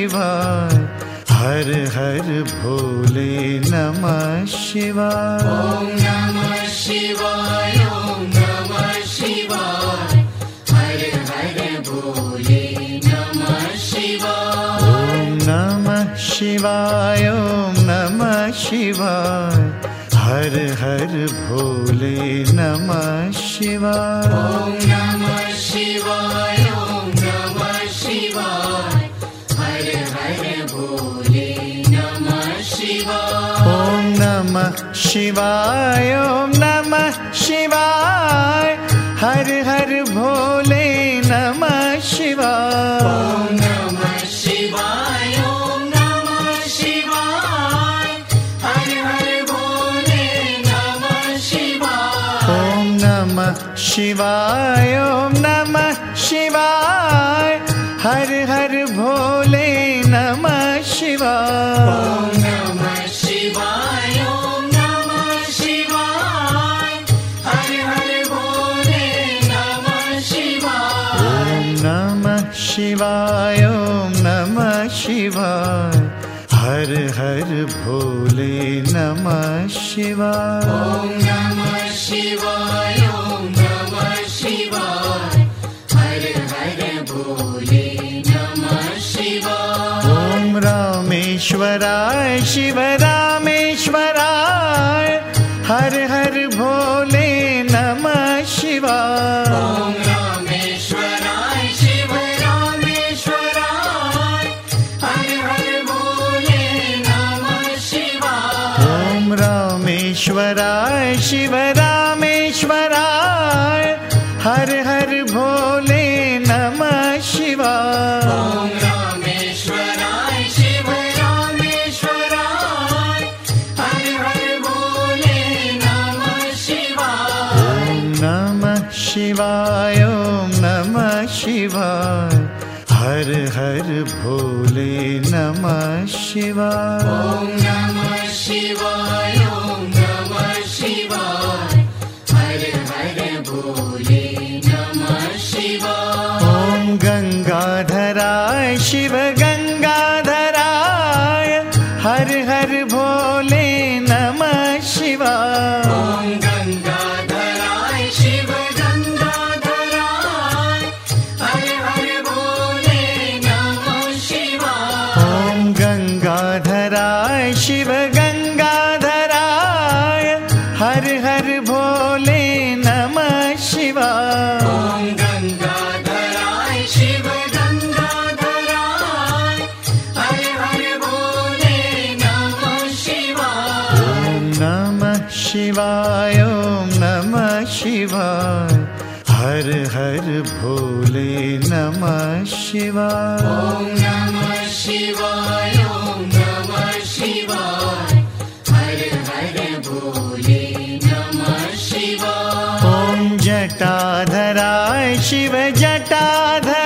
शिवाय ॐ नमः शिवाय हर हर भोले नमः शिवाय ॐ नमः शिवाय ॐ नमः शिवाय। हर हर भोले नमः शिवाय ॐ नमः शिवाय ॐ नमः शिवाय हर हर भोले नमः शिवाय शिवाय ॐ नमः शिवाय। हर हर भोले नमः शिवाय। ॐ नमः शिवाय नमः शिवाय हर हर भोले नमः शिवाय। ॐ नमः शिवाय ॐ नमः शिवाय हर हर भोले नमः शिवाय। नमः शिवाय ॐ नमः शिवाय। हर हर भोले नमः शिवाय। ॐ नमः शिवाय ॐ नमः शिवाय। हर हर भोले नमः शिवाय। ॐ रामेश्वराय शिव नमः भोले नमः शिवाय। ॐ नमः शिवाय ॐ नमः शिवाय। हर हर भोले नमः शिवाय। ॐ जटाधराय शिव जटाधराय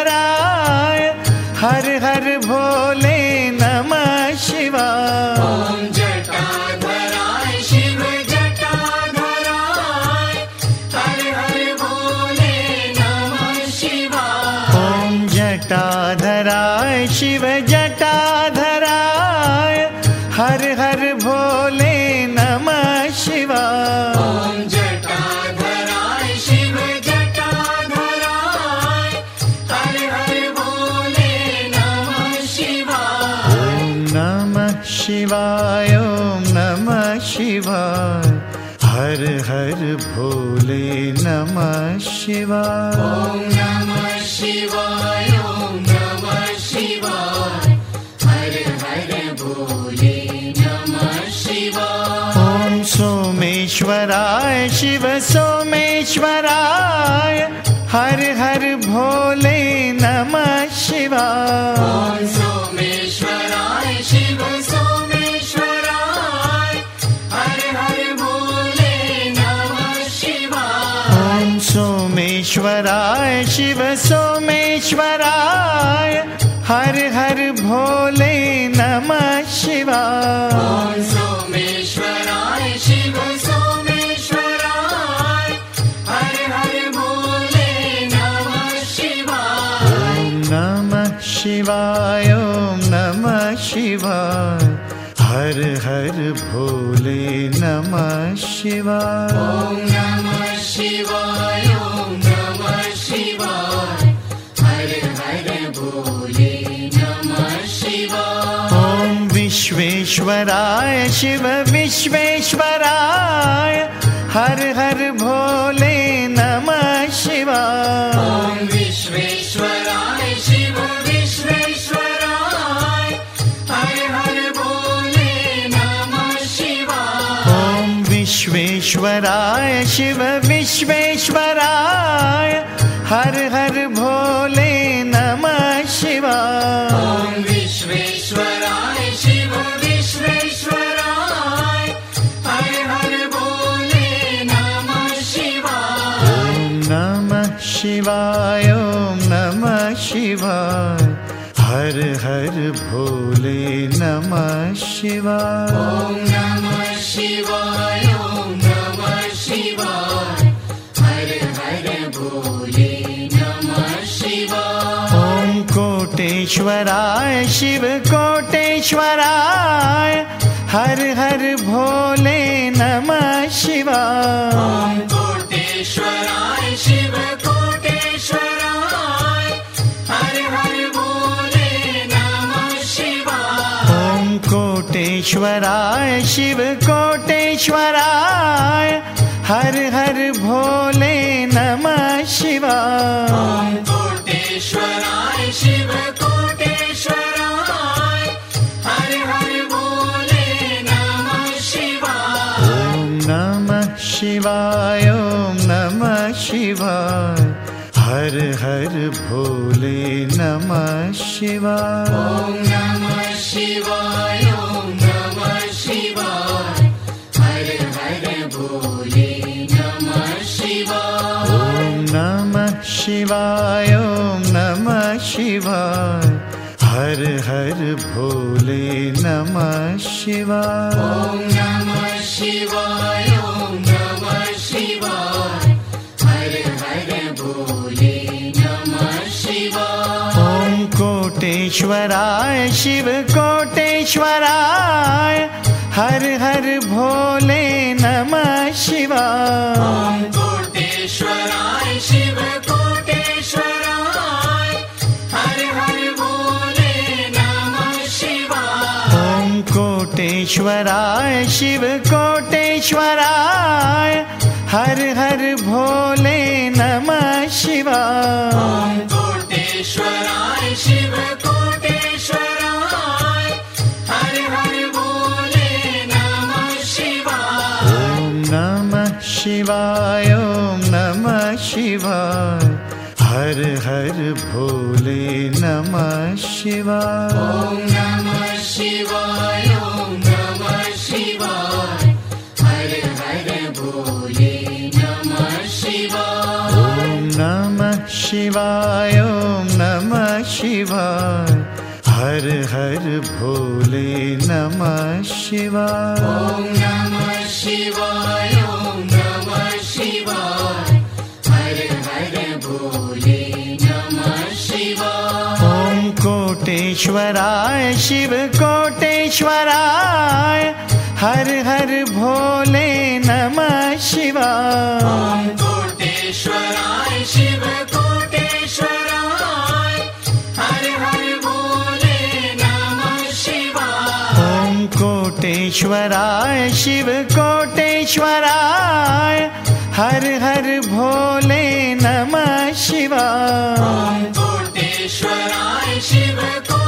हर हर भोले नमः शिवाय ॐ सोमेश्वराय शिव सोमेश्वराय हर हर भोले नमः शिवाय शिवाय ॐ नमः शिवाय। हर हर भोले नमः शिवाय। ॐ नमः शिवाय ॐ नमः शिवाय। हर हर भोले नमः शिवाय। ॐ विश्वेश्वराय शिव विश्वेश्वराय। हर हर भोले नमः शिवाय। ॐ विश्वेश्वराय विश्वेश्वराय शिव विश्वेश्वराय हर हर भोले नमः शिवाय। विश्वेश्वराय शिव विश्वेश्वराय हर हर भोले नमः शिवाय। ॐ नमः शिवाय ॐ नमः शिवाय हर हर भोले नमः शिवाय। ॐ नमः शिवाय कोटेश्वराय शिव कोटेश्वराय हर हर भोले नमः शिवाय। कोटेश्वराय शिव कोटेश्वराय हर हर भोले नमः शिवाय। ॐ कोटेश्वराय शिव कोटेश्वराय हर हर भोले नमः शिवाय। कोटेश्वराय शिव शिवाय ॐ नमः शिवाय। हर हर भोले नमः शिवाय। ॐ नमः शिवाय ॐ नमः शिवाय। हर हर भोले नमः शिवाय। ॐ नमः शिवाय ॐ नमः शिवाय। हर हर भोले नमः शिवाय। ॐ नमः शिवाय कोटेश्वराय शिव कोटेश्वराय हर हर भोले नमः शिवाय। कोटेश्वराय शिव कोटेश्वराय हर हर भोले नमः शिवाय। ॐ कोटेश्वराय शिव कोटेश्वराय हर हर भोले नमः शिवाय। कोटेश्वराय शिव शिवाय ॐ नमः शिवाय। हर हर भोले नमः शिवाय। ॐ नमः शिवाय ॐ नमः शिवाय। हर हर भोले नमः शिवाय। ॐ नमः शिवाय ॐ नमः शिवाय। हर हर भोले नमः शिवाय। ॐ नमः शिवाय कोटेश्वराय शिव कोटेश्वराय हर हर भोले नमः शिवाय। कोटेश्वराय शिव कोटेश्वराय हर हर भोले नमः शिवाय। ॐ कोटेश्वराय शिव कोटेश्वराय हर हर भोले नमः शिवाय। कोटेश्वराय शिव कोटेश्वराय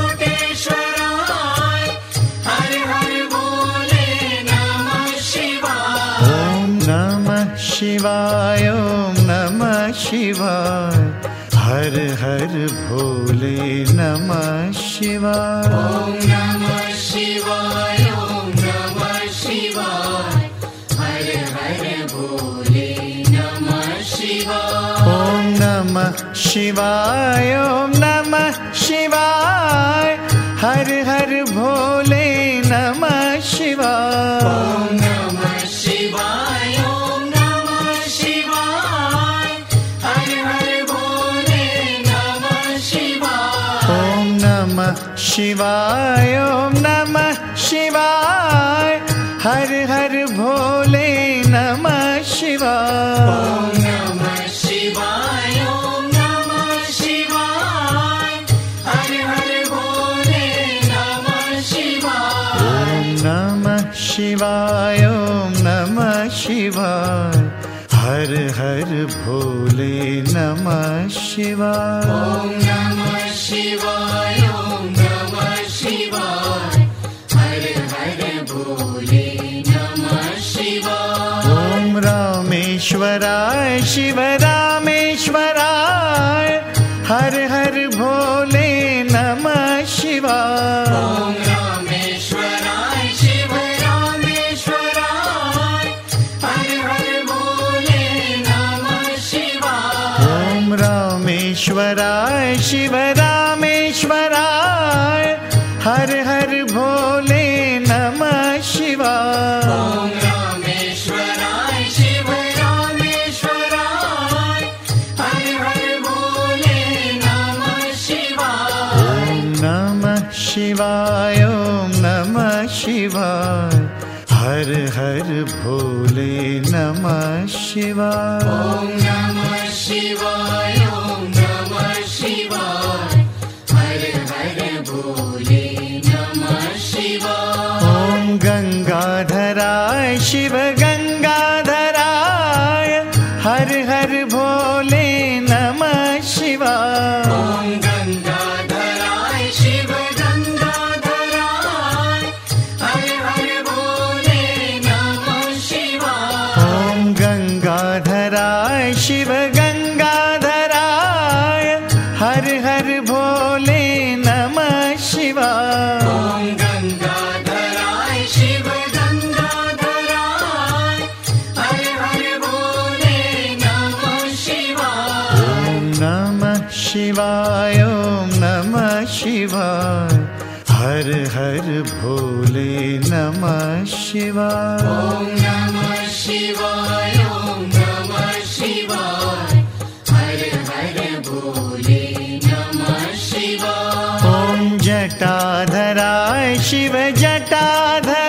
शिवाय ॐ नमः शिवाय। हर हर भोले नमः नमः शिवाय नमः शिवाय हर हर भोले शिवाय। ॐ नमः शिवाय ॐ नमः शिवाय। हर हर भोले नमः शिवाय शिवाय ॐ नमः शिवाय हर हर भोले नमः शिवाय। ॐ नमः शिवाय ॐ नमः शिवाय हर हर भोले नमः शिवाय। ॐ नमः शिवाय ॐ नमः शिवाय हर हर भोले नमः शिवाय। ॐ नमः शिवाय रामेश्वराय शिव रामेश्वराय हर हर भोले नमः शिवाय। ॐ रामेश्वराय शिव रामेश्वराय हर हर भोले नमः शिवाय। ॐ रामेश्वराय शिव नमः शिवाय। नमः शिवाय शिवाय। ॐ नमः शिवाय ॐ नमः शिवाय। हर हर भोले नमः शिवाय। ॐ जटाधराय शिव जटाधराय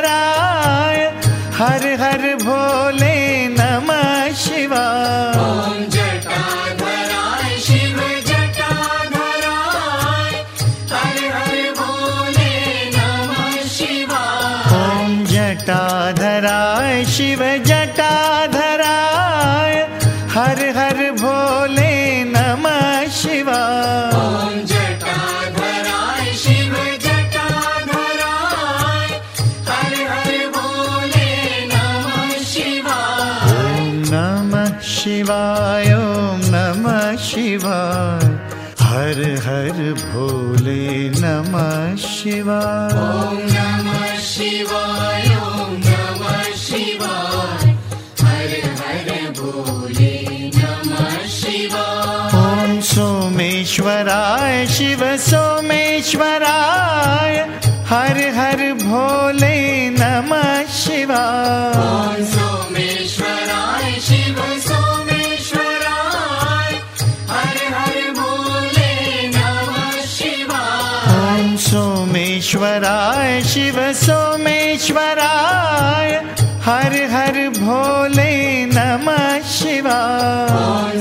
सोमेश्वराय हर हर भोले नमः शिवाय। ॐ सोमेश्वराय शिव सोमेश्वराय हर हर भोले नमः शिवाय। ॐ सोमेश्वराय शिव सोमेश्वराय हर हर भोले नमः शिवाय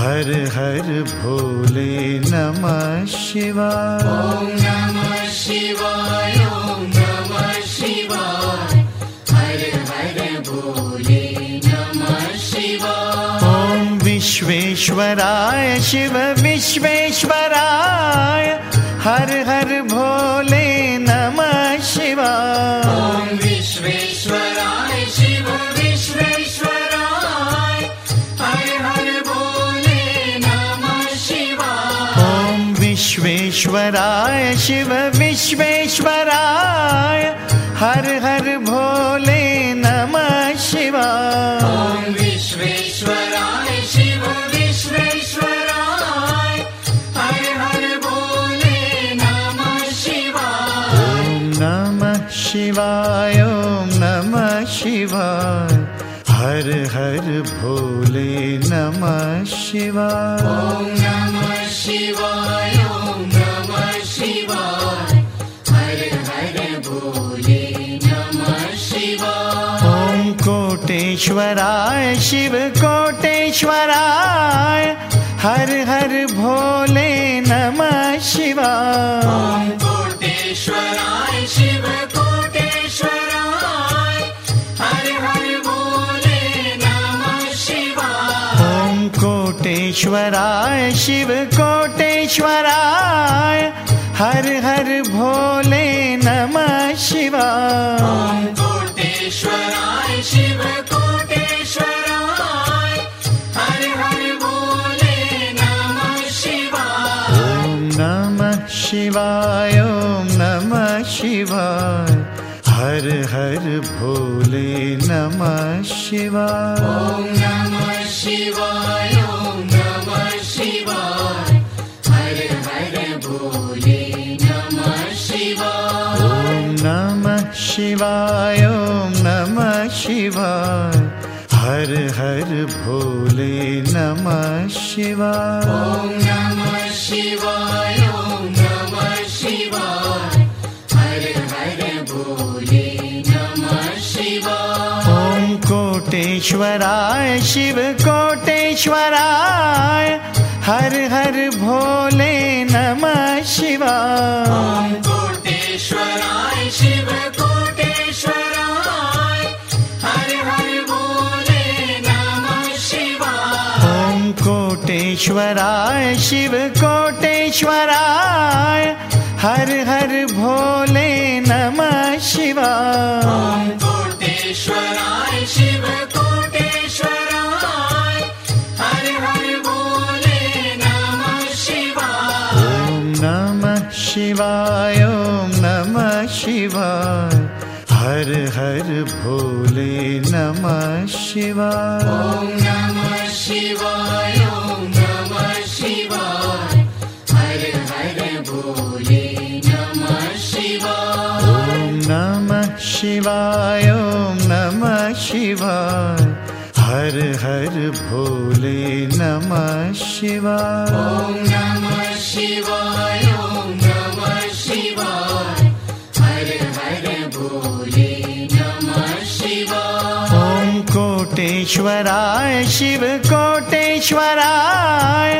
हर हर भोले नमः शिवाय। ॐ नमः शिवाय ॐ नमः शिवाय। हर हर भोले नमः शिवाय। ॐ विश्वेश्वराय शिव विश्वेश्वराय। हर हर भोले विश्वेश्वराय शिव विश्वेश्वराय हर हर भोले नमः शिवाय। ॐ विश्वेश्वराय शिव विश्वेश्वराय हर हर भोले नमः शिवाय। शिवाय ॐ नमः शिवाय। हर हर भोले नमः शिवाय। ॐ नमः शिवाय कोटेश्वराय शिव कोटेश्वराय हर हर भोले नमः शिवाय। कोटेश्वराय शिव कोटेश्वराय हर हर भोले नमः शिवाय। ॐ कोटेश्वराय शिव कोटेश्वराय हर हर भोले नमः शिवाय। कोटेश्वराय शिव शिवाय ॐ नमः शिवाय। हर हर भोले नमः शिवाय। ॐ नमः शिवाय ॐ नमः शिवाय। हर हर भोले नमः शिवाय। ॐ नमः शिवाय ॐ नमः शिवाय। हर हर भोले नमः शिवाय। ॐ नमः शिवाय कोटेश्वराय शिव कोटेश्वराय हर हर भोले नमः शिवाय। कोटेश्वराय शिव कोटेश्वराय हर हर भोले नमः शिवाय। ॐ कोटेश्वराय शिव कोटेश्वराय हर हर भोले नमः शिवाय। कोटेश्वराय शिव कोटेश्वराय शिवाय ॐ नमः शिवाय। हर हर भोले नमः शिवाय। ॐ नमः शिवाय ॐ नमः शिवाय। हर हर भोले नमः शिवाय। ॐ नमः शिवाय ॐ नमः शिवाय। हर हर भोले नमः शिवाय। ॐ नमः शिवाय कोटेश्वराय शिव कोटेश्वराय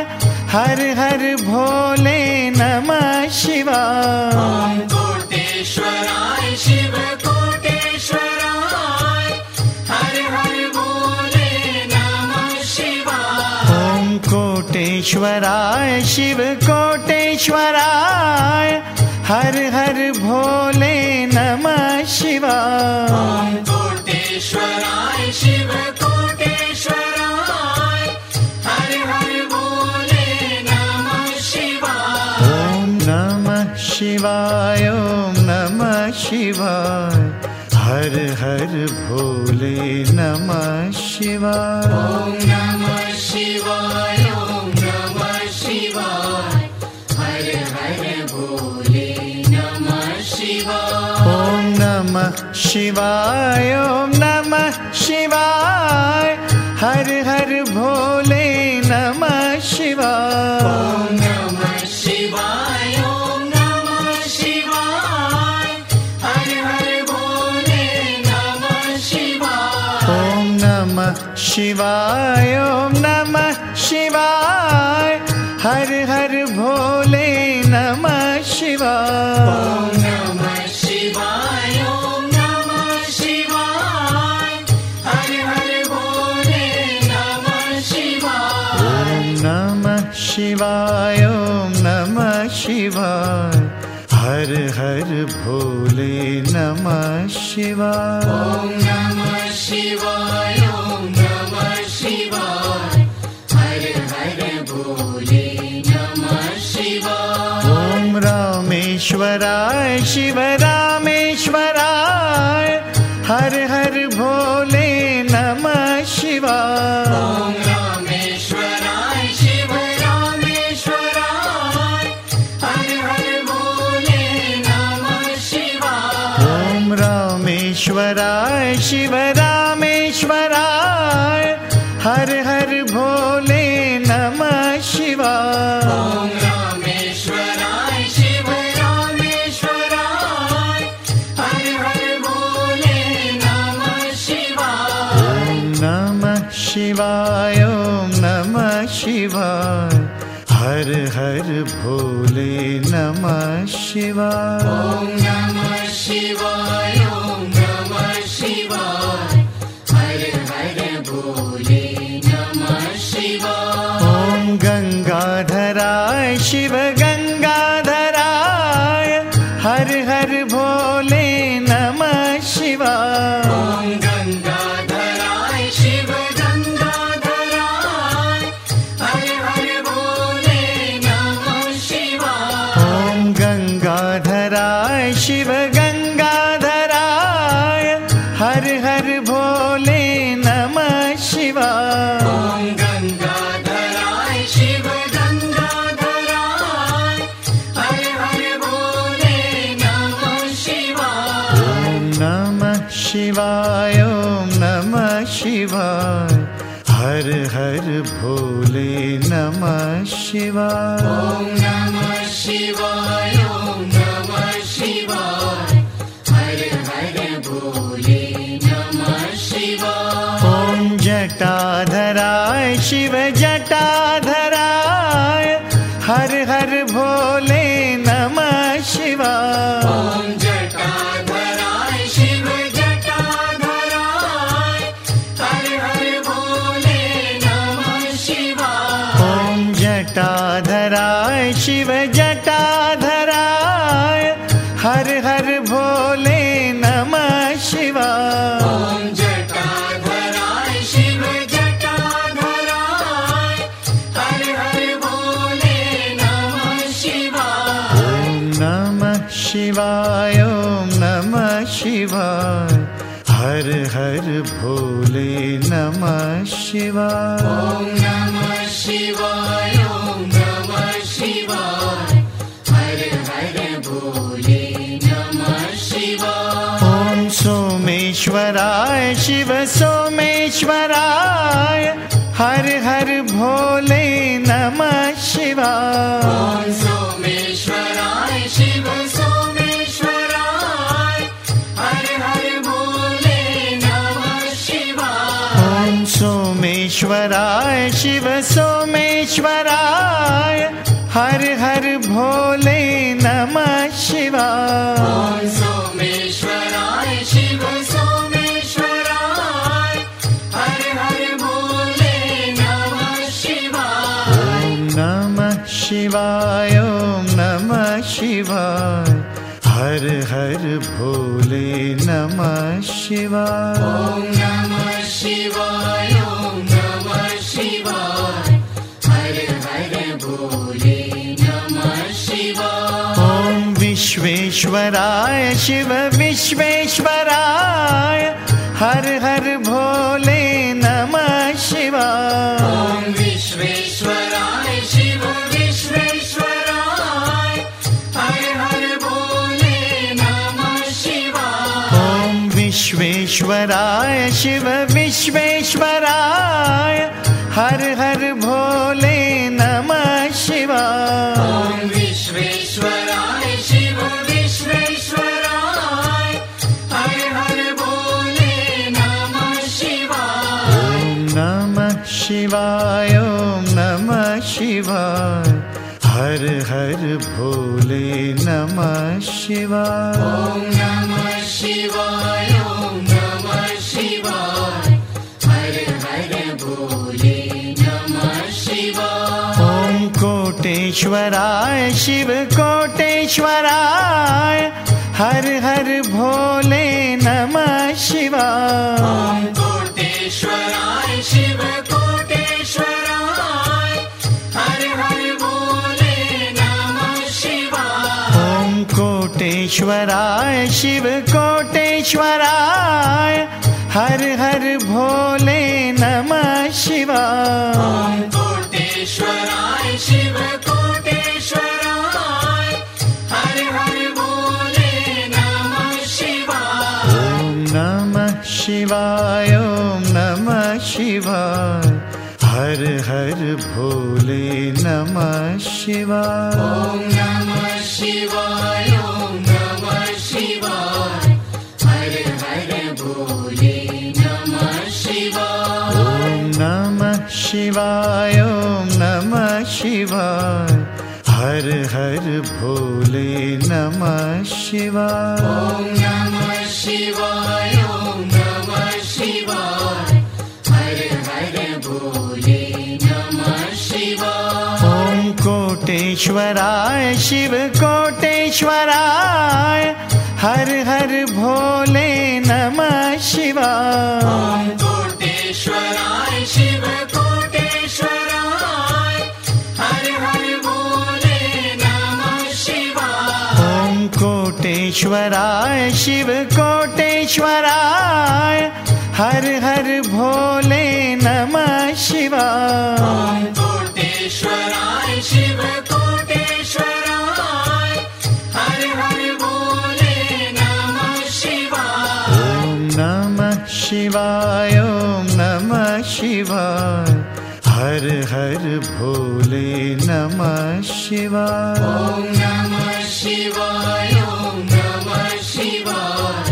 हर हर भोले नमः शिवाय। कोटेश्वराय शिव कोटेश्वराय हर हर भोले नमः शिवाय। ॐ कोटेश्वराय शिव कोटेश्वराय हर हर भोले नमः शिवाय। कोटेश्वराय शिव शिवाय। हर हर भोले नमः शिवाय। ॐ नमः शिवाय ॐ नमः शिवाय। हर हर भोले नमः शिवाय। ॐ नमः शिवाय ॐ नमः शिवाय। हर हर भोले नमः शिवाय शिवाय ॐ नमः शिवाय। हर हर भोले नमः शिवाय। ॐ नमः शिवाय नमः शिवाय। हर हर भोले नमः शिवाय। नमः शिवाय ईश्वराय शिवरामेश्वरार हर हर भोले नमः शिवाय। मेश्वरा शिवरामेश्वर रामेश्वराय हर हर Shiva. Om शिव सोमेश्वराय शिव सोमेश्वरा हर हर भोले नमः शिवा ओ सोमेश्वराय शिव सोमेश्वराय हर हर भोले नमः शिवाय। भोले नमः शिवाय। शि हरे हर शि ॐ विश्वेश्वराय शिव विश्वेश्वराय। हर हर ईश्वराय शिव विश्वेश्वराय हर हर भोले नमः शिवाय। विश्वेश्वराय शिवा विश्वे हर हर भोले शिवा ॐ नम शिवाय ॐ नमः शिवाय हर हर भोले नमः शिवाय। शिव कोटेश्वराय हर हर भोले शिव कोटेश्वराय हर हर भोले नमः शिवाय। ओम कोटेश्वराय शिव कोटेश्वराय हर हर भोले नमः शिवाय। कोटेश्वराय शिव शिवाय ॐ शिवाय ॐ नमः शिवाय। हर हर भोले नमः शिवाय। ॐ नमः शिवाय ॐ नमः शिवाय। हर हर भोले नमः शिवाय। ॐ नमः शिवाय ॐ नमः शिवाय। हर हर भोले नमः शिवाय। ॐ नमः शिवाय कोटेश्वराय शिव कोटेश्वराय हर हर भोले नमः शिवाय। कोटेश्वराय शिव कोटेश्वराय हर हर भोले नमः शिवाय। ॐ कोटेश्वराय शिव कोटेश्वराय हर हर भोले नमः शिवाय। कोटेश्वराय शिव शिवाय ॐ नमः शिवाय। हर हर भोले नमः शिवाय। ॐ नमः शिवाय ॐ नमः शिवाय।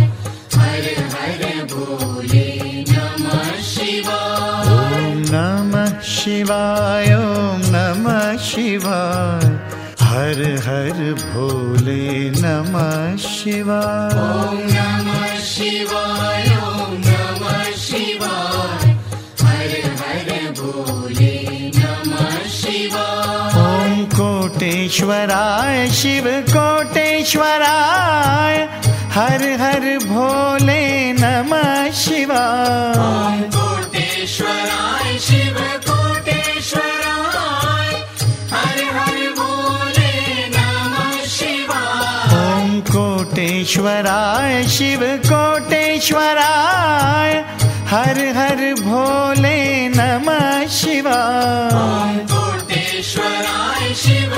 हर हर भोले नमः शिवाय। ॐ नमः शिवाय ॐ नमः शिवाय। हर हर भोले नमः शिवाय। ॐ नमः शिवाय कोटेश्वराय शिव कोटेश्वराय हर हर भोले नमः शिवाय। कोटेश्वराय शिव कोटेश्वराय हर हर भोले नमः शिवाय। ॐ कोटेश्वराय शिव कोटेश्वराय हर हर भोले नमः शिवाय। कोटेश्वराय शिव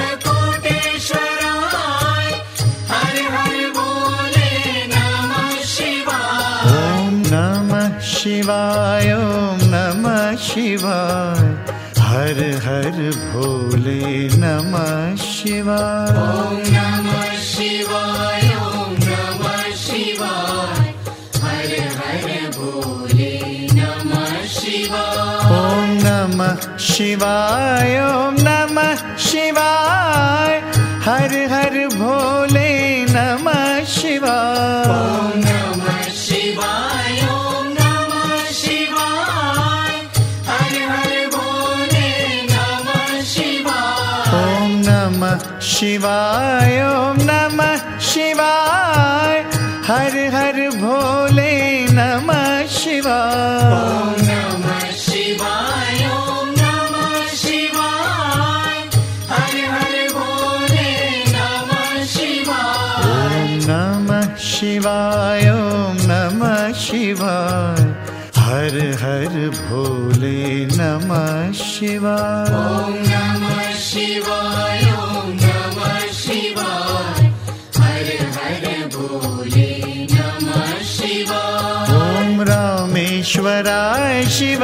शिवाय। हर हर भोले नमः शिवाय। ॐ नमः शिवाय ॐ नमः शिवाय। हर हर भोले नमः शिवाय। ॐ नमः शिवाय ॐ नमः शिवाय। हर हर भोले नमः शिवाय शिवाय ॐ नमः शिवाय। हर हर भोले नमः शिवाय। ॐ नमः शिवाय ॐ नमः शिवाय। हर हर भोले नमः शिवाय। ॐ नमः शिवाय ॐ नमः शिवाय। हर हर भोले नमः शिवाय। ॐ नमः शिवाय रामेश्वराय शिव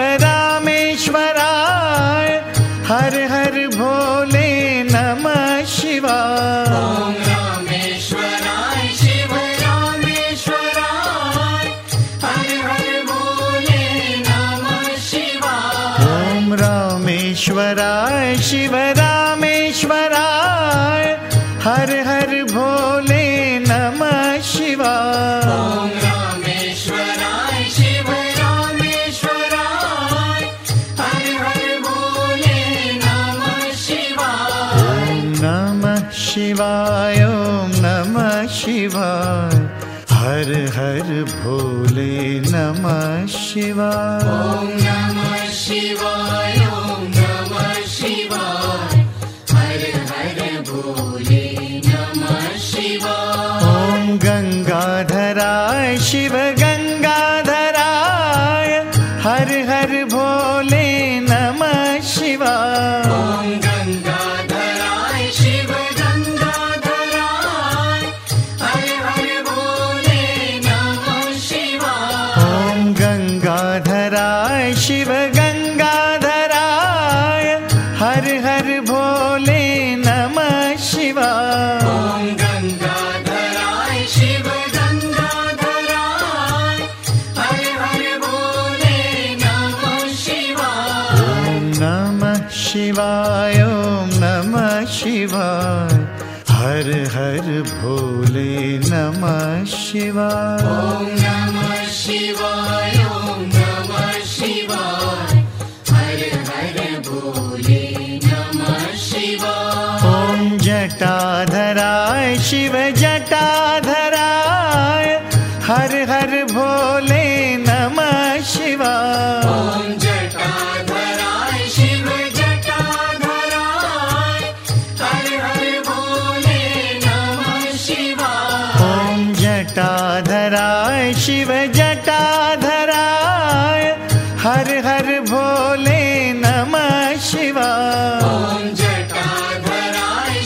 भोले नमः शिवाय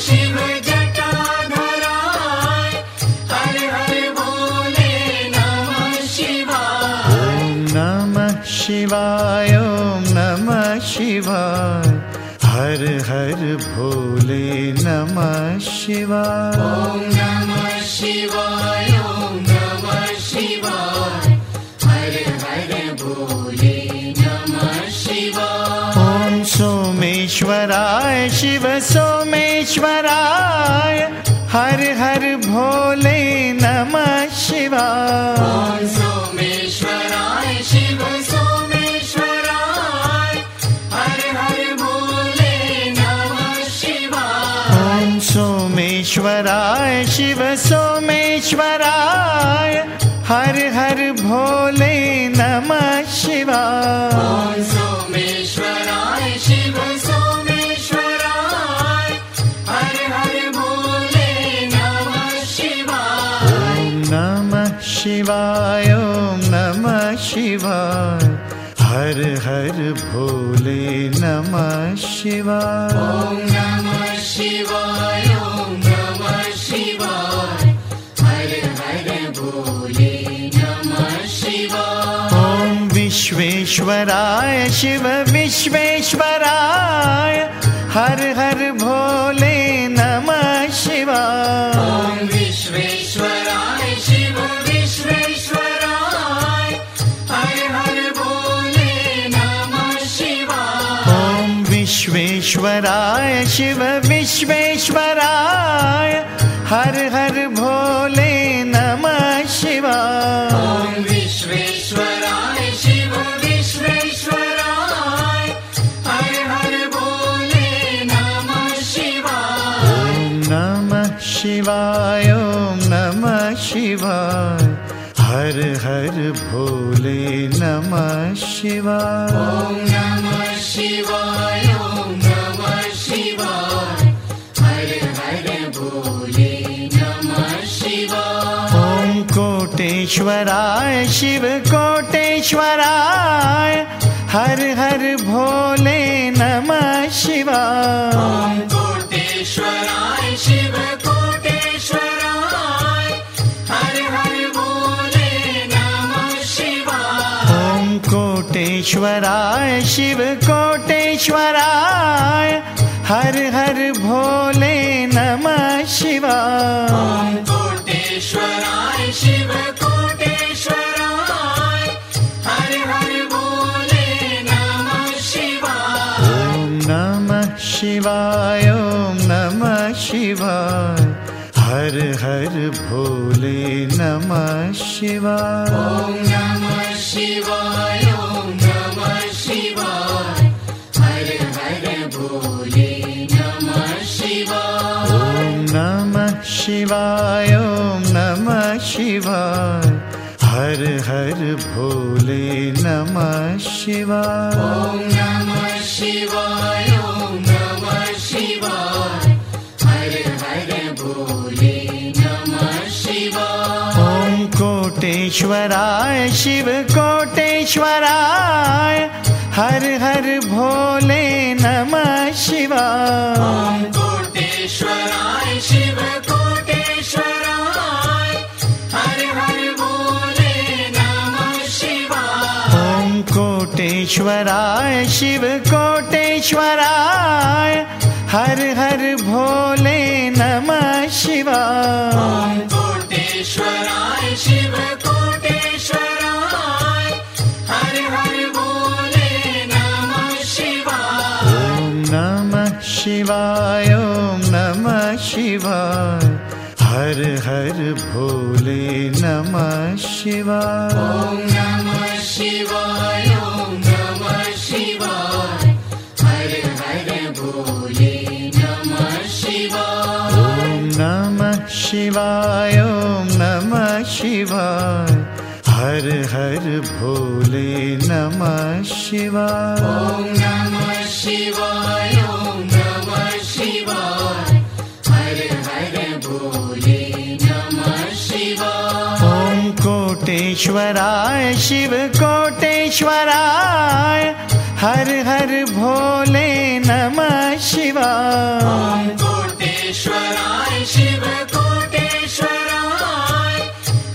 शिव जटाधराय हर हर भोले नमः शिवाय। ॐ नमः शिवाय ॐ नमः शिवाय हर हर भोले नमः शिवाय सोमेश्वराय हर हर भोले नमः शिवाय। सोमेश्वराय शिव सोमेश्वराय हर हर भोले नमः शिवाय। ॐ सोमेश्वराय शिव सोमेश्वराय हर हर भोले नमः शिवाय शिवाय ॐ नमः शिवाय। हर हर भोले नमः शिवाय। ॐ नमः शिवाय ॐ नमः शिवाय। हर हर भोले नमः शिवाय। ॐ विश्वेश्वराय शिव विश्वेश्वराय। हर हर भोले विश्वेश्वराय शिव विश्वेश्वराय हर हर भोले नमः शिवाय। ॐ विश्वेश्वराय शिव विश्वेश्वराय हर हर भोले नमः शिवाय। ॐ नमः शिवाय नमः शिवाय। हर हर भोले नमः शिवाय कोटेश्वराय शिव कोटेश्वराय हर हर भोले नमः शिवाय। कोटेश्वराय शिव कोटेश्वराय हर हर भोले नमः शिवाय। ॐ कोटेश्वराय शिव कोटेश्वराय हर हर भोले नमः शिवाय। कोटेश्वराय शिव शिवाय ॐ नमः शिवाय। हर हर भोले नमः शिवाय। ॐ नमः शिवाय ॐ नमः शिवाय। हर हर भोले नमः शिवाय। ॐ नमः शिवाय ॐ नमः शिवाय। हर हर भोले नमः शिवाय। ॐ नमः शिवाय कोटेश्वराय शिव कोटेश्वराय हर हर भोले नमः शिवाय। कोटेश्वराय शिव कोटेश्वराय हर हर भोले नमः शिवाय। ॐ कोटेश्वराय शिव कोटेश्वराय हर हर भोले नमः शिवाय। कोटेश्वराय शिव शिवाय ॐ नमः शिवाय। नमः शिवाय भोले नमः शिवाय। ॐ नमः शिवाय ॐ नमः शिवाय। हर हर भोले नमः शिवाय। ॐ नमः शिवाय ॐ नमः शिवाय। हर हर भोले नमः शिवाय। ॐ नमः शिवाय कोटेश्वराय शिव कोटेश्वराय हर हर भोले नमः शिवाय। कोटेश्वराय शिव कोटेश्वराय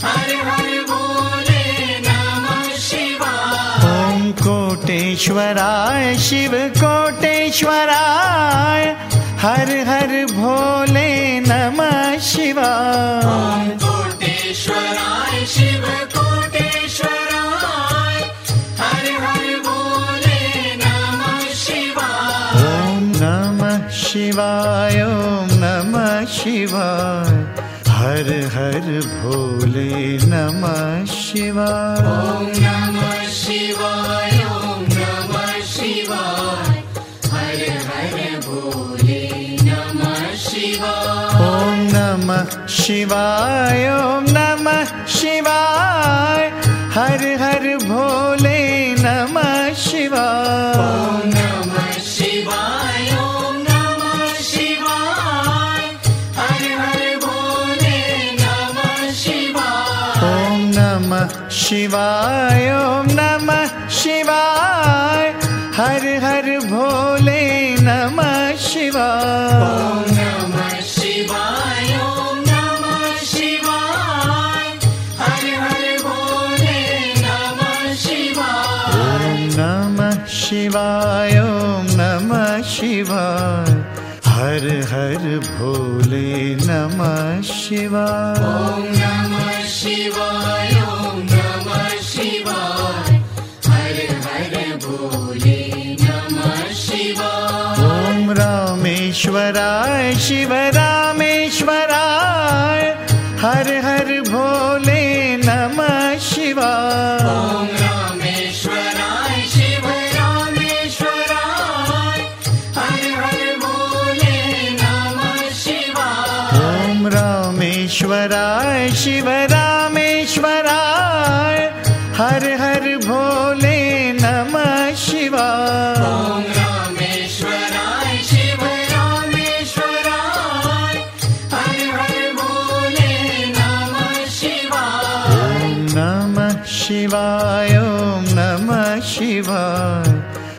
हर हर भोले नमः शिवाय। ॐ कोटेश्वराय शिव कोटेश्वराय हर हर भोले नमः शिवाय। कोटेश्वराय शिव कोटेश्वराय शिवाय ॐ नमः शिवाय। हर हर भोले नमः शिवाय। ॐ नमः शिवाय ॐ नमः शिवाय। हर हर भोले नमः शिवाय। ॐ नमः शिवाय ॐ नमः शिवाय। हर हर भोले नमः शिवाय। ॐ नमः शिवाय शिवाय ॐ नमः शिवाय। हर हर भोले नमः नमः शिवाय। भोले नमः शिवाय ॐ नमः शिवाय। ॐ नमः शिवाय हर हर भोले नमः शिवाय। नमः शिवाय ॐ रामेश्वराय शिव रामेश्वराय। हर हर भोले नमः शिवाय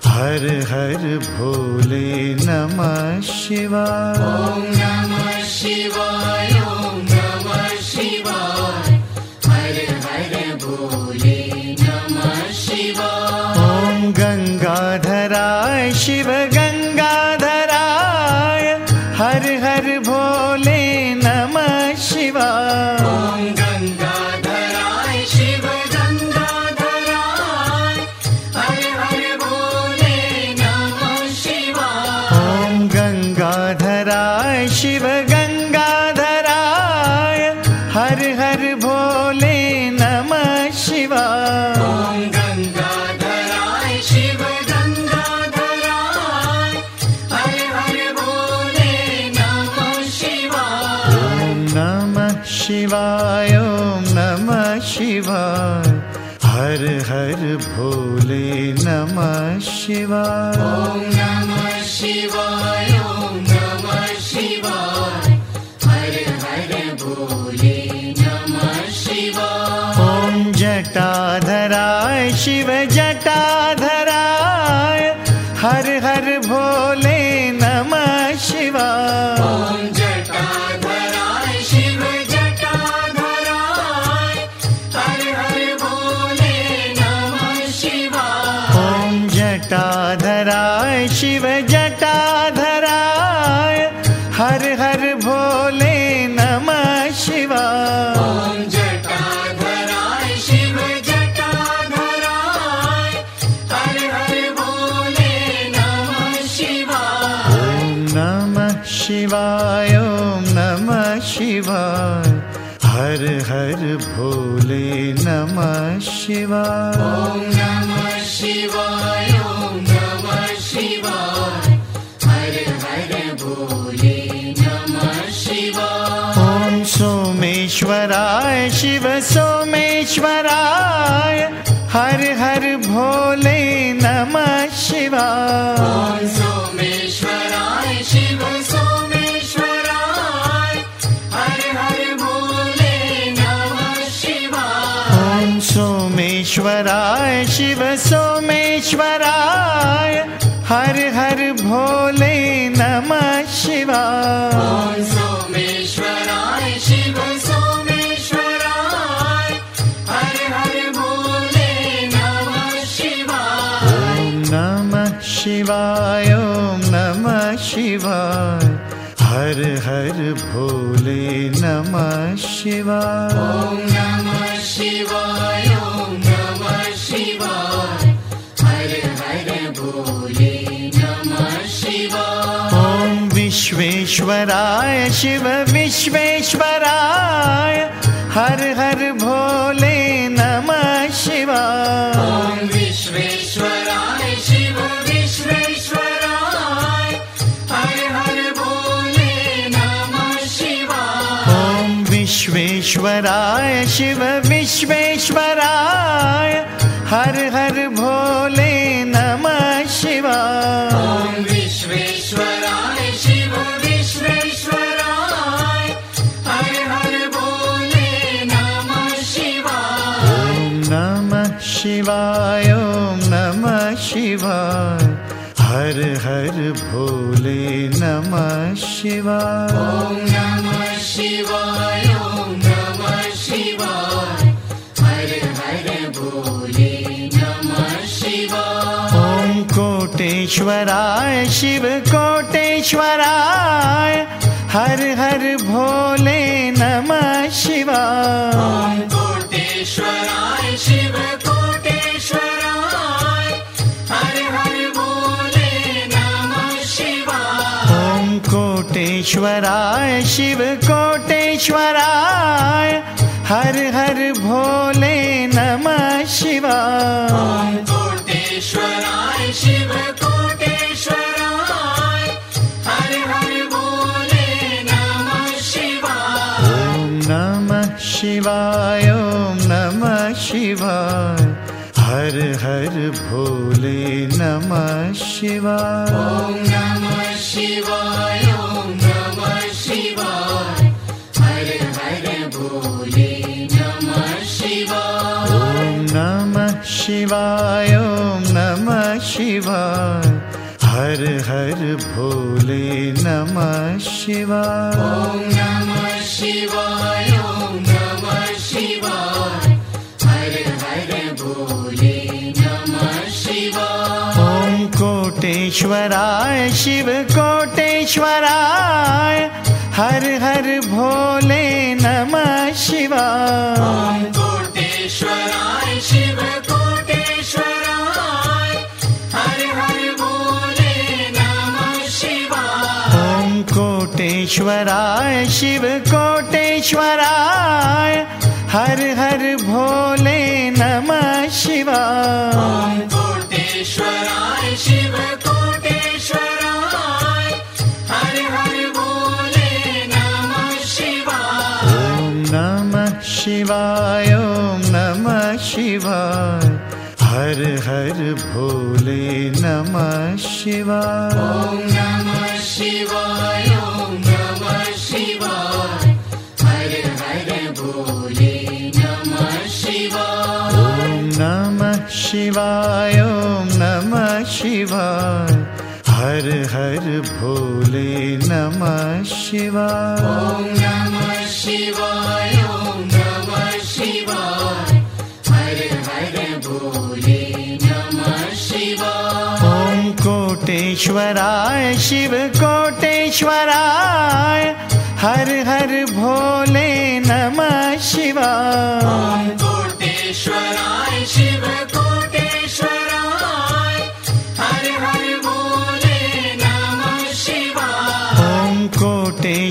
हर हर भोले नमः शिवाय। ॐ नमः शिवाय ॐ नमः शिवाय। हर हर भोले नमः शिवाय। ॐ गङ्गाधराय शिव हर भोले नमः शिवाय। ॐ नमः शिवाय ॐ नमः शिवाय। हर हर भोले नमः शिवाय। ॐ सोमेश्वराय शिव सोमेश्वराय। हर हर भोले नमः शिवाय हर हर भोले नमः शिवाय। ॐ सोमेश्वराय शिव सोमेश्वराय हर हर भोले नमः शिवाय। ॐ नमः शिवाय ॐ नमः शिवाय। हर हर भोले नमः शिवाय। ॐ नमः शिवाय विश्वेश्वराय शिव विश्वेश्वराय हर हर भोले नमः शिवाय। विश्वेश्वराय शिव विश्वेश्वराय हर हर भोले नमः शिवाय। ॐ विश्वेश्वराय शिव विश्वेश्वराय हर हर भोले शिवाय ओम नमः शिवाय। हर हर भोले नमः शिवाय। ॐ नमः शिवाय ॐ नमः शिवाय। हर हर भोले नमः शिवाय। ॐ कोटेश्वराय शिव कोटेश्वराय। हर हर भोले नमः शिवाय। ॐ कोटेश्वराय शिव कोटेश्वराय कोटेश्वराय शिव कोटेश्वराय हर हर भोले नमः शिवाय। ॐ कोटेश्वराय शिव कोटेश्वराय हर हर भोले नमः शिवाय। ॐ नमः शिवाय ॐ नमः शिवाय हर हर भोले नमः शिवाय। ॐ नमः शिवाय शिवाय ओम नमः शिवाय। हर हर भोले नमः शिवाय। ॐ नमः शिवाय ॐ नमः शिवाय। हर हर भोले नमः शिवाय। ॐ कोटेश्वराय शिव कोटेश्वराय। हर हर भोले नमः शिवाय। कोटेश्वराय शिव कोटेश्वराय शिव कोटेश्वराय हर हर भोले नमः शिवाय। ॐ कोटेश्वराय शिव कोटेश्वराय हर हर भोले नमः शिवाय। ॐ नमः शिवाय ॐ नमः शिवाय हर हर भोले नमः शिवाय। ॐ नमः शिवाय शिवाय ॐ नमः शिवाय। हर हर भोले नमः शिवाय। ॐ नमः शिवाय ॐ नमः शिवाय। हर हर भोले नमः शिवाय। ॐ कोटेश्वराय शिव कोटेश्वराय। हर हर भोले नमः शिवाय। ॐ कोटेश्वराय शिव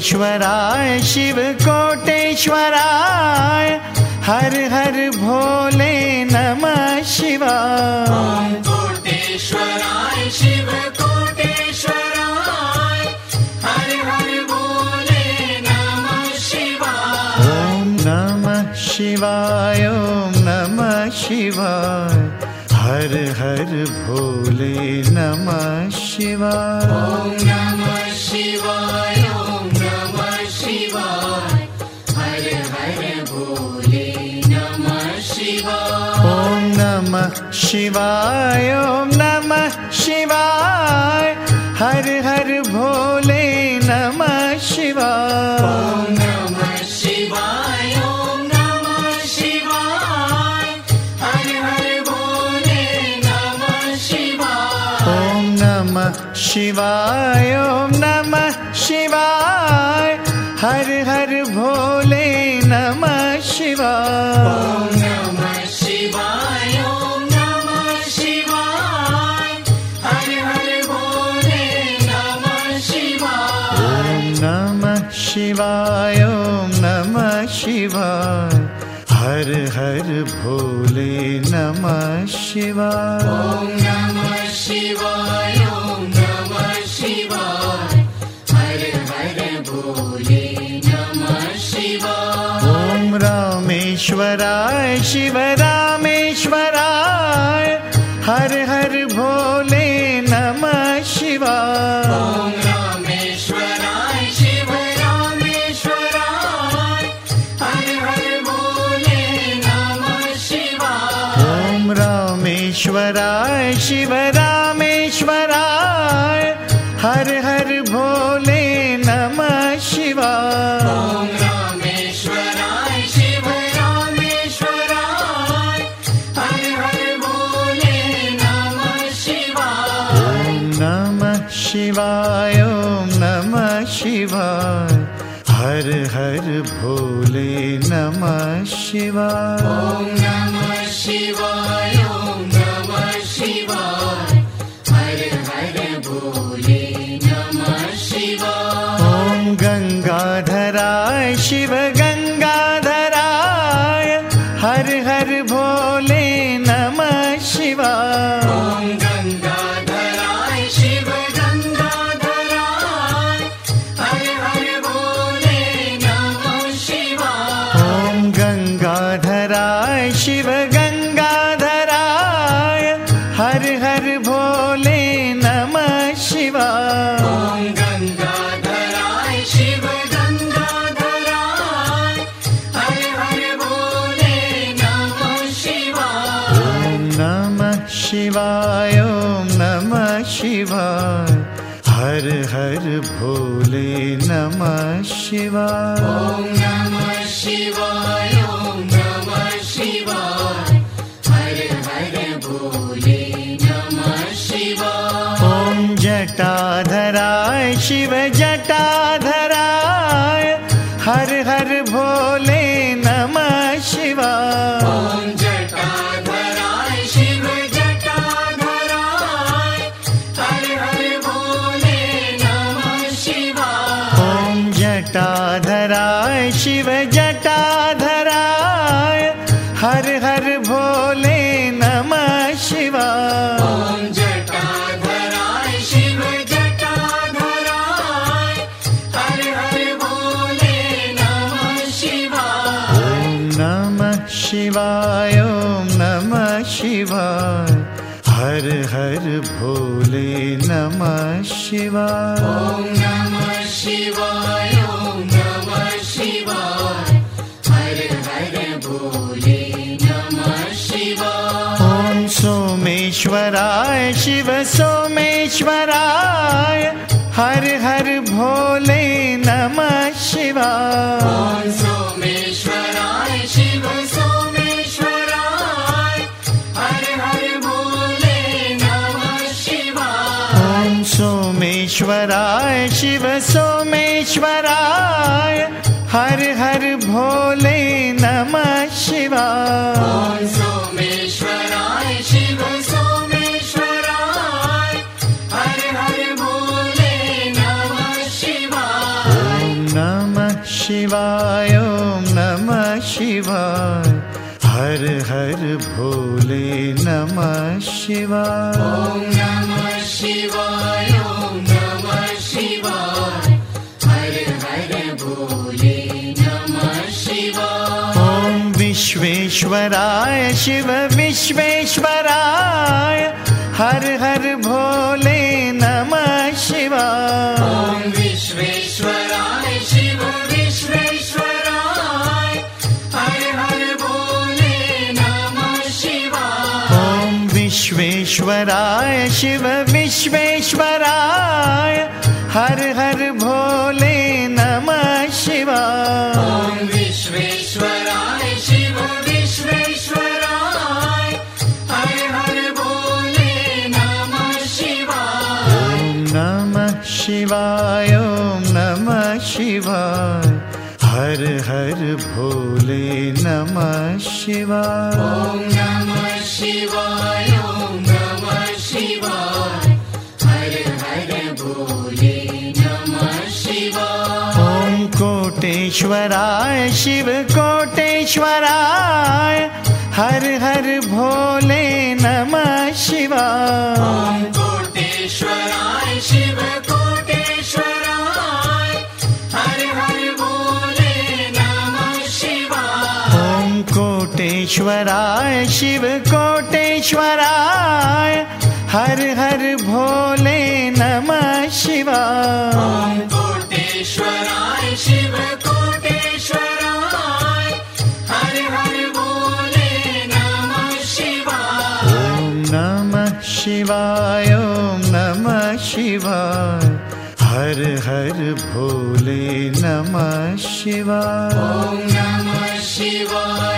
कोटेश्वराय शिव कोटेश्वराय हर हर भोले नमः शिवाय। कोटेश्वराय शिव कोटेश्वराय हर हर भोले नमः शिवाय। ॐ नमः शिवाय ॐ नमः शिवाय हर हर भोले नमः शिवाय। ॐ नमः शिवाय नमः शिवाय ॐ नमः शिवाय। हर हर भोले नमः शिवाय। ॐ नमः शिवाय ॐ नमः शिवाय। हर हर भोले नमः शिवाय। ॐ नमः शिवाय ॐ नमः शिवाय। हर हर भोले नमः शिवाय। ॐ नमः शिवाय ॐ नमः शिवाय। हर हर भोले नमः शिवाय। ॐ नमः शिवाय रामेश्वराय शिव रामेश्वराय हर हर भोले नमः शिवाय। ॐ रामेश्वराय शिव रामेश्वराय हर हर भोले नमः शिवाय। ॐ रामेश्वराय शिव नमः शिवाय शिवाय। ॐ नमः शिवाय ॐ नमः शिवाय। हर हर भोले नमः शिवाय। ॐ सोमेश्वराय शिव सोमेश्वराय। हर हर भोले नमः शिवाय नमः शिवाय। ॐ नमः शिवाय ॐ नमः शिवाय। हर हर भोले नमः शिवाय। ॐ विश्वेश्वराय शिव विश्वेश्वराय। हर हर भोले नमः शिवाय। ॐ विश्वेश्वराय विश्वेश्वराय शिव विश्वेश्वराय हर हर भोले नमः शिवाय। विश्वेश्वराय शिव विश्वेश्वराय हर हर भोले नमः शिवाय। ॐ नमः शिवाय नमः शिवाय हर हर भोले नमः शिवाय। नमः शिवाय कोटेश्वराय शिव कोटेश्वराय हर हर भोले नमः शिवाय। कोटेश्वराय शिव कोटेश्वराय हर हर भोले नमः शिवाय। ॐ कोटेश्वराय शिव कोटेश्वराय हर हर भोले नमः शिवाय। ॐ कोटेश्वराय शिव कोटेश्वराय हर हर भोले नमः शिवाय। ॐ नमः शिवाय ॐ नमः शिवाय। हर हर भोले नमः शिवाय। ॐ नमः शिवाय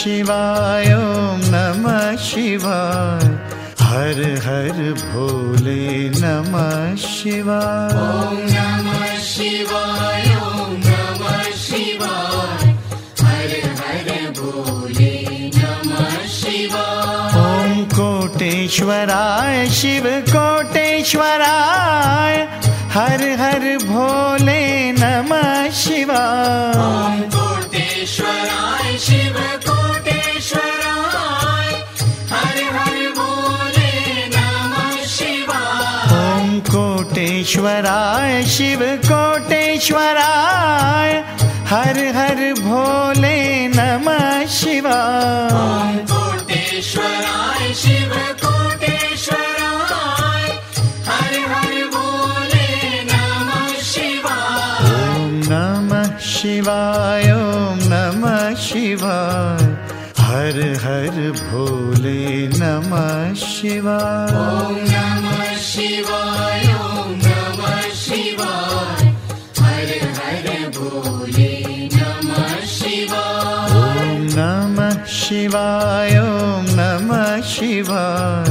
शिवाय ओम नमः शिवाय। हर हर भोले नमः शिवाय। ॐ नमः शिवाय ॐ नमः शिवाय। हर हर भोले नमः शिवाय। ॐ कोटेश्वराय शिव कोटेश्वराय। हर हर भोले नमः शिवाय। कोटेश्वराय शिव कोटेश्वराय शिव कोटेश्वराय हर हर भोले नमः शिवाय। कोटेश्वराय शिव कोटेश्वराय हर हर भोले नमः शिवाय। ॐ नमः शिवाय ॐ नमः शिवाय हर हर भोले नमः शिवाय। ॐ नमः शिवाय शिवाय ओम नमः शिवाय।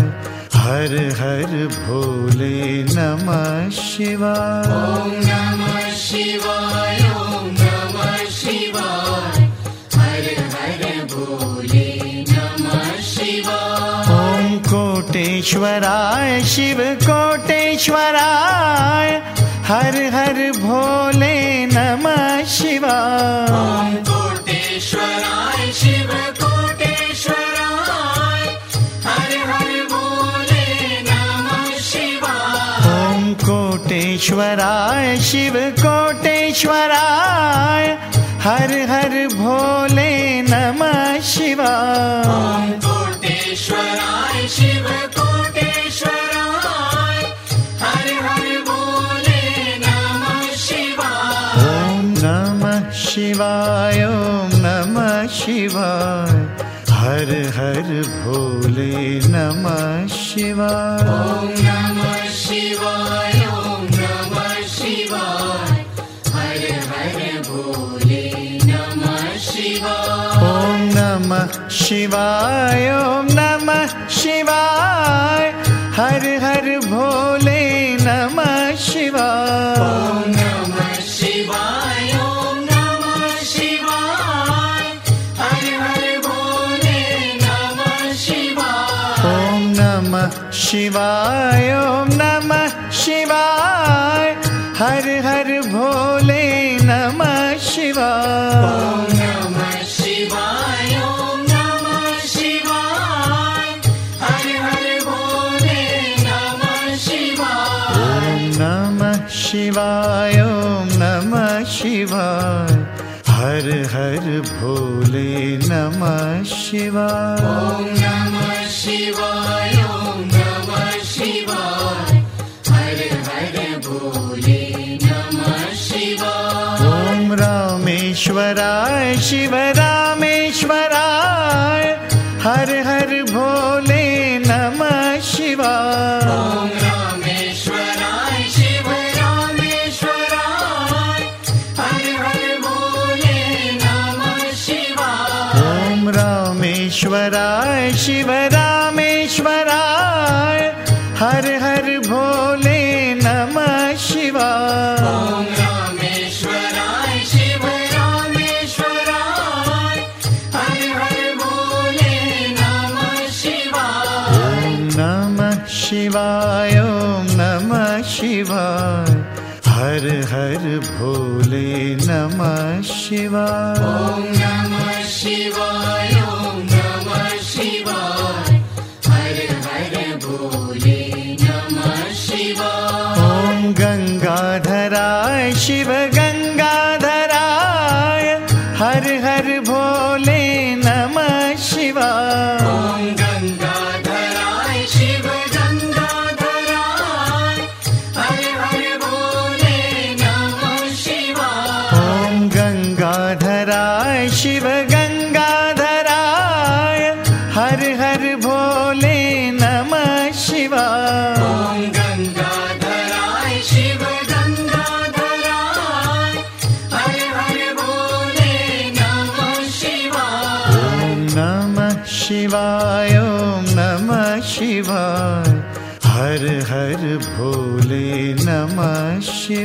हर हर भोले नमः शिवाय। ॐ नमः शिवाय ॐ नमः शिवाय। हर हर भोले नमः शिवाय। ॐ कोटेश्वराय शिव कोटेश्वराय। हर हर भोले नमः शिवाय। ॐ कोटेश्वराय शिव कोटेश्वराय शिव कोटेश्वराय हर हर भोले नमः शिवाय। कोटेश्वराय शिव कोटेश्वराय हर हर भोले नमः शिवाय। ॐ नमः शिवाय ॐ नमः शिवाय हर हर भोले नमः शिवाय। ॐ नमः शिवाय शिवाय ॐ नमः शिवाय। हर हर भोले नमः शिवामः शिवाय ओं शिवा हरे हर ॐ नमः शिवाय। हर हर भोले नमः शिवाय। शिवाय ॐ नमः शिवाय। हर हर भोले नमः शिवाय। नमः शिवाय हर हर भोले शिवा ॐ रामेश्वराय शिव रामेश्वराय। हर हर शिव रामेश्वराय हर हर भोले नमः शिवा शिवा शिवा ॐ नमः शिवाय। ॐ नमः शिवा हर हर भोले नमः शिवाय। नमः शिवाय।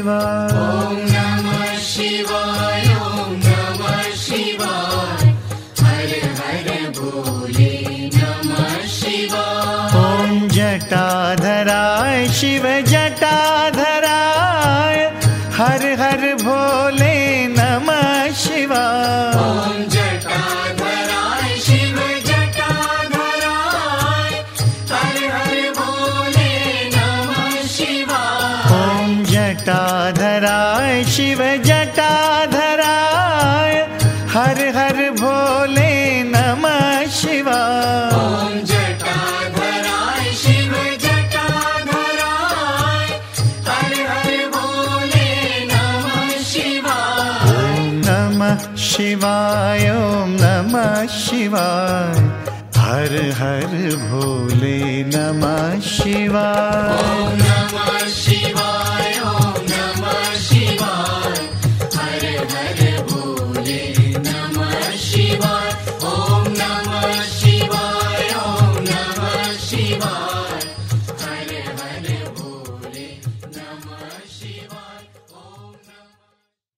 Shiva. शिवाय। हर हर भोले नमः शिवाय। नमः शिवाय।